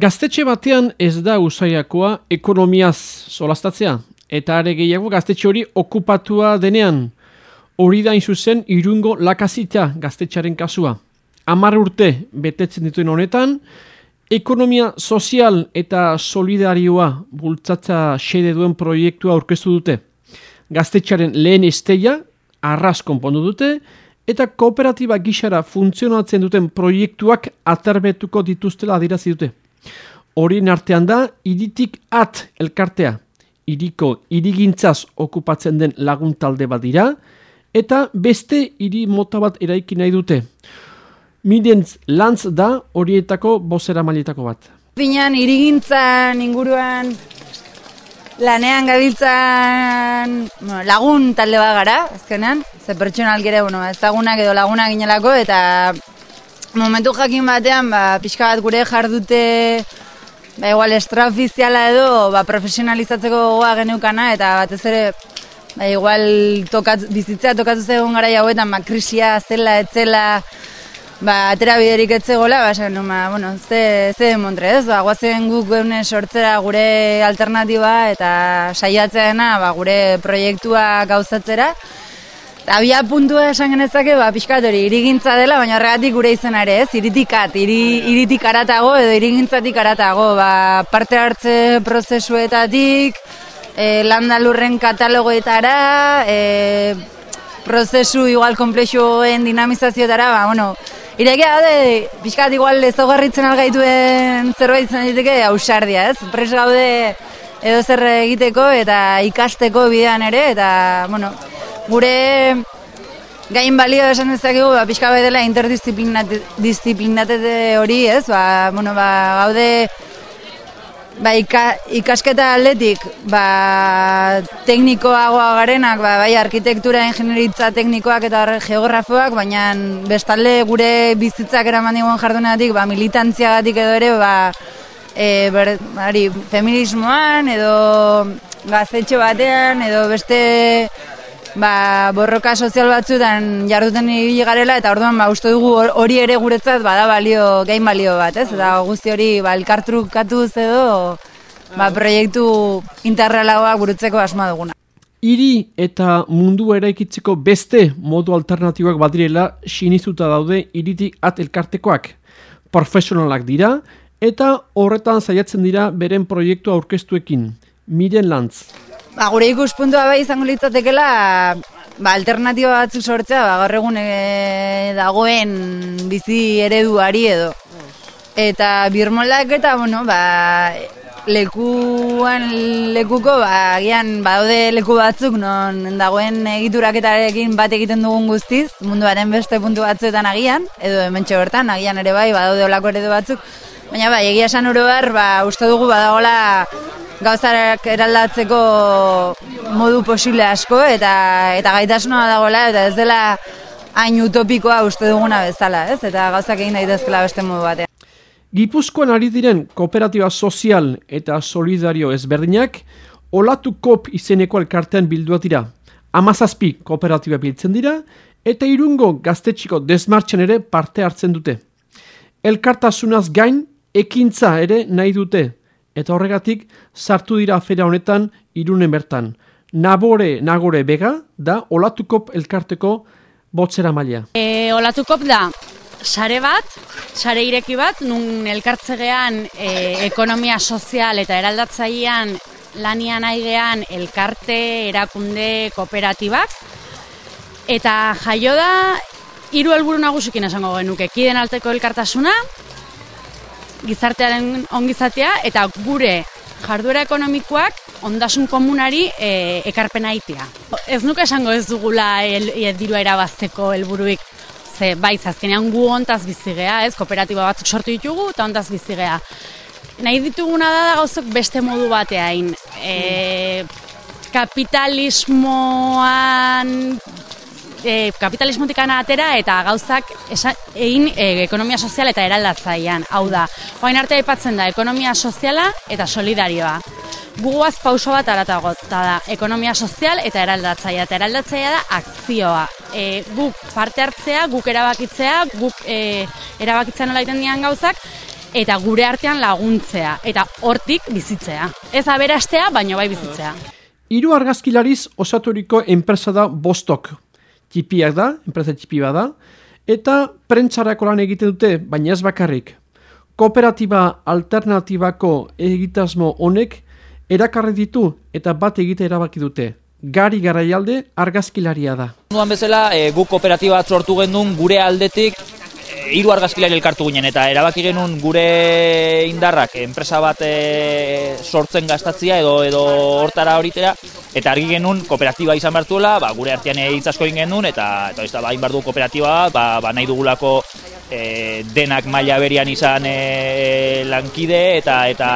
Gaztetxe batean ez da usaiakoa ekonomiaz solastatzea, eta are gehiago gaztetxe hori okupatua denean. Hori da zuzen irungo lakazita gaztetxaren kasua. Amar urte betetzen dituen honetan, ekonomia sozial eta solidarioa bultzatza xede duen proiektua aurkeztu dute. Gaztetxaren lehen esteia, arras konpondu dute, eta kooperatiba gixara funtzionatzen duten proiektuak aterbetuko dituztela adirazi dute. Horien artean da, iritik at elkartea, iriko irigintzaz okupatzen den lagun talde bat dira, eta beste iri mota bat eraiki nahi dute. Midentz lantz da horietako bozera malietako bat. Binean irigintzan inguruan lanean gabiltzan lagun talde bat gara, azkenean, ze pertsonal gere, bueno, ezagunak edo lagunak ginelako, eta momentu jakin batean, ba, pixka bat gure jardute, ba, igual estraofiziala edo, ba, profesionalizatzeko gogoa geneukana, eta batez ere, ba, igual tokat, bizitzea tokatu zegoen gara hauetan, ba, krisia, zela, etzela, ba, atera biderik etzegola, ba, esan, ba, bueno, ze, ze demontre, ez, ba, guazen guk geune sortzera gure alternatiba eta saiatzeena, ba, gure proiektua gauzatzera. Abia puntua esan genezake, ba, pixkat hori, irigintza dela, baina horregatik gure izan ere, ez, iritikat, iri, iritik aratago edo irigintzatik aratago, ba, parte hartze prozesuetatik, e, landalurren katalogoetara, e, prozesu igual komplexoen dinamizazioetara, ba, bueno, Irekia gaude, pixkat igual ezogarritzen algaituen zerbait zen diteke ausardia, ez? Pres gaude edo zer egiteko eta ikasteko bidean ere, eta, bueno, gure gain balio esan dezakegu, ba, pixka dela interdisciplinate hori, ez? Ba, bueno, ba, gaude ba, ikasketa atletik ba, teknikoagoa garenak, ba, bai arkitektura, ingenieritza teknikoak eta geografoak, baina bestalde gure bizitzak eraman digun jardunetik, ba, militantziagatik edo ere, ba, e, ber, bari, feminismoan edo gaztetxo batean edo beste ba, borroka sozial batzuetan jarduten ibili garela eta orduan ba uste dugu hori ere guretzat bada balio gain balio bat, ez? Eta guzti hori ba elkartrukatuz edo ba, proiektu interrealagoa gurutzeko asma duguna. Hiri eta mundu eraikitzeko beste modu alternatibak badirela sinizuta daude iritik at elkartekoak. Profesionalak dira eta horretan zaiatzen dira beren proiektu aurkeztuekin. Miren Lantz. Ba, gure ikuspuntua bai izango litzatekela ba, alternatiba batzuk sortzea, ba, gaur egun e, dagoen bizi ereduari edo. Eta birmolak eta, bueno, ba, lekuan lekuko, ba, agian badaude leku batzuk non dagoen egituraketarekin bat egiten dugun guztiz, munduaren beste puntu batzuetan agian, edo hemen bertan agian ere bai, badaude olako eredu batzuk, baina bai, egia esan oro ba, uste dugu badagola gauzarak eraldatzeko modu posible asko eta eta gaitasuna dagoela eta ez dela hain utopikoa uste duguna bezala, ez? Eta gauzak egin daitezkela beste modu batean. Gipuzkoan ari diren kooperatiba sozial eta solidario ezberdinak olatu kop izeneko elkartean bildua dira. Amazazpi kooperatiba biltzen dira eta irungo gaztetxiko desmartxan ere parte hartzen dute. Elkartasunaz gain ekintza ere nahi dute eta horregatik sartu dira afera honetan irunen bertan. Nabore nagore bega da olatukop elkarteko botzera maila. E, olatukop da sare bat, sare ireki bat, nun elkartzegean e, ekonomia sozial eta eraldatzailean lanian aigean elkarte, erakunde, kooperatibak. Eta jaio da, hiru helburu nagusikin esango genuke, kiden alteko elkartasuna, gizartearen ongizatea eta gure jarduera ekonomikoak ondasun komunari e, ekarpena itea. Ez nuke esango ez dugula el, el, dirua erabazteko helburuik ze bai, azkenean gu ontaz bizigea, ez, kooperatiba batzuk sortu ditugu eta ontaz bizigea. Nahi dituguna da da gauzok beste modu bateain. E, kapitalismoan e, kapitalismotik atera eta gauzak egin e, ekonomia sozial eta eraldatzaian. Hau da, hoain arte aipatzen da ekonomia soziala eta solidarioa. Guguaz pauso bat aratago, eta da, ekonomia sozial eta eraldatzaia. Eta eraldatzaia da akzioa. E, guk parte hartzea, guk erabakitzea, guk e, erabakitzea nola iten dian gauzak, eta gure artean laguntzea, eta hortik bizitzea. Ez aberastea, baino bai bizitzea. Hiru argazkilariz osaturiko enpresa da Bostok. Txipiak da, enpresa txipi da, eta prentsarako lan egiten dute, baina ez bakarrik. Kooperatiba alternatibako egitasmo honek erakarri ditu eta bat egite erabaki dute. Gari garaialde argazkilaria da. Nuan bezala, e, guk kooperatiba bat sortu gendun gure aldetik e, hiru argazkilari elkartu ginen eta erabaki genuen gure indarrak enpresa bat e, sortzen gastatzia edo edo hortara horitera eta argi genuen kooperatiba izan bertuela, ba, gure artean hitz asko egin genuen eta eta ez da ba, du kooperatiba ba, ba nahi dugulako e, denak maila berian izan e, lankide eta eta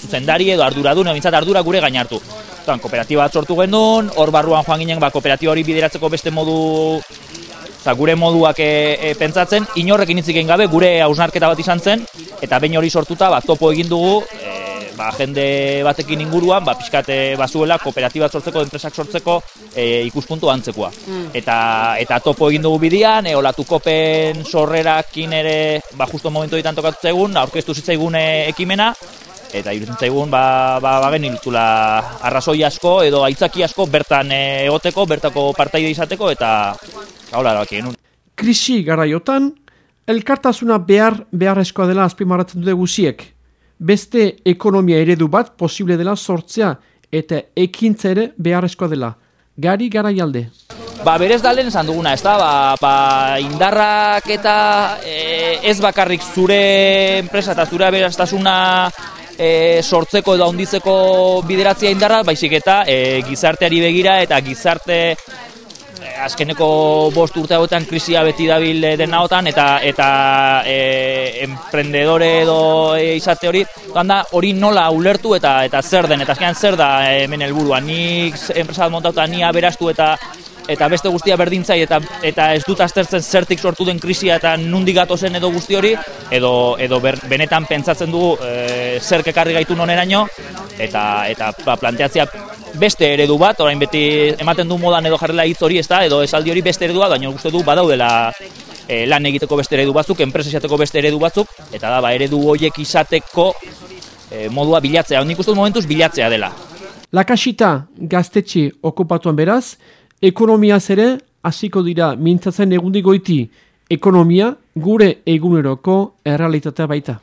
zuzendari edo arduradun, edo ardura gure gainartu. Tuan, kooperatiba bat sortu genuen, hor barruan joan ginen, ba, kooperatiba hori bideratzeko beste modu, za, gure moduak e, e, pentsatzen, inorrek initzik gabe, gure hausnarketa bat izan zen, eta behin hori sortuta, ba, topo egin dugu, e, ba, jende batekin inguruan, ba, pixkate bazuela, kooperatiba sortzeko, enpresak sortzeko e, ikuspuntu antzekoa. Mm. Eta, eta topo egin dugu bidian, e, olatu kopen sorrerakin ere, ba, justo momentu ditan tokatu zaigun, aurkeztu zitzaigun ekimena, eta irutzen zaigun, ba, ba, ba geniltzula arrazoi asko, edo aitzaki asko bertan egoteko, bertako partaide izateko, eta gaula erabaki genuen. Krisi garaiotan, elkartasuna behar beharrezkoa dela azpimarratzen dute guziek beste ekonomia eredu bat posible dela sortzea eta ekintza ere beharrezkoa dela. Gari garaialde. Ba, berez da lehen esan duguna, ez da, ba, ba, indarrak eta e, ez bakarrik zure enpresa eta zure aberaztasuna e, sortzeko edo handitzeko bideratzea indarra, baizik eta e, gizarteari begira eta gizarte azkeneko bost urte hauetan krisia beti dabil eh, den nahotan, eta eta e, emprendedore edo e, izate hori, da hori nola ulertu eta eta zer den, eta azkenean zer da hemen helburua? Nik enpresa bat montauta, ni aberastu eta eta beste guztia berdintzai eta eta ez dut aztertzen zertik sortu den krisia eta nundik gatozen edo guzti hori edo edo benetan pentsatzen dugu e, zer kekarri gaitu noneraino eta eta ba, planteatzea beste eredu bat, orain beti ematen du modan edo jarrela hitz hori, ezta, edo esaldi hori beste eredua, baina uste du badaudela e, lan egiteko beste eredu batzuk, enpresa izateko beste eredu batzuk, eta da, ba, eredu horiek izateko e, modua bilatzea, nik uste momentuz bilatzea dela. Lakasita gaztetxe okupatuan beraz, ekonomia zere, hasiko dira mintzatzen egundi goiti, ekonomia gure eguneroko errealitatea baita.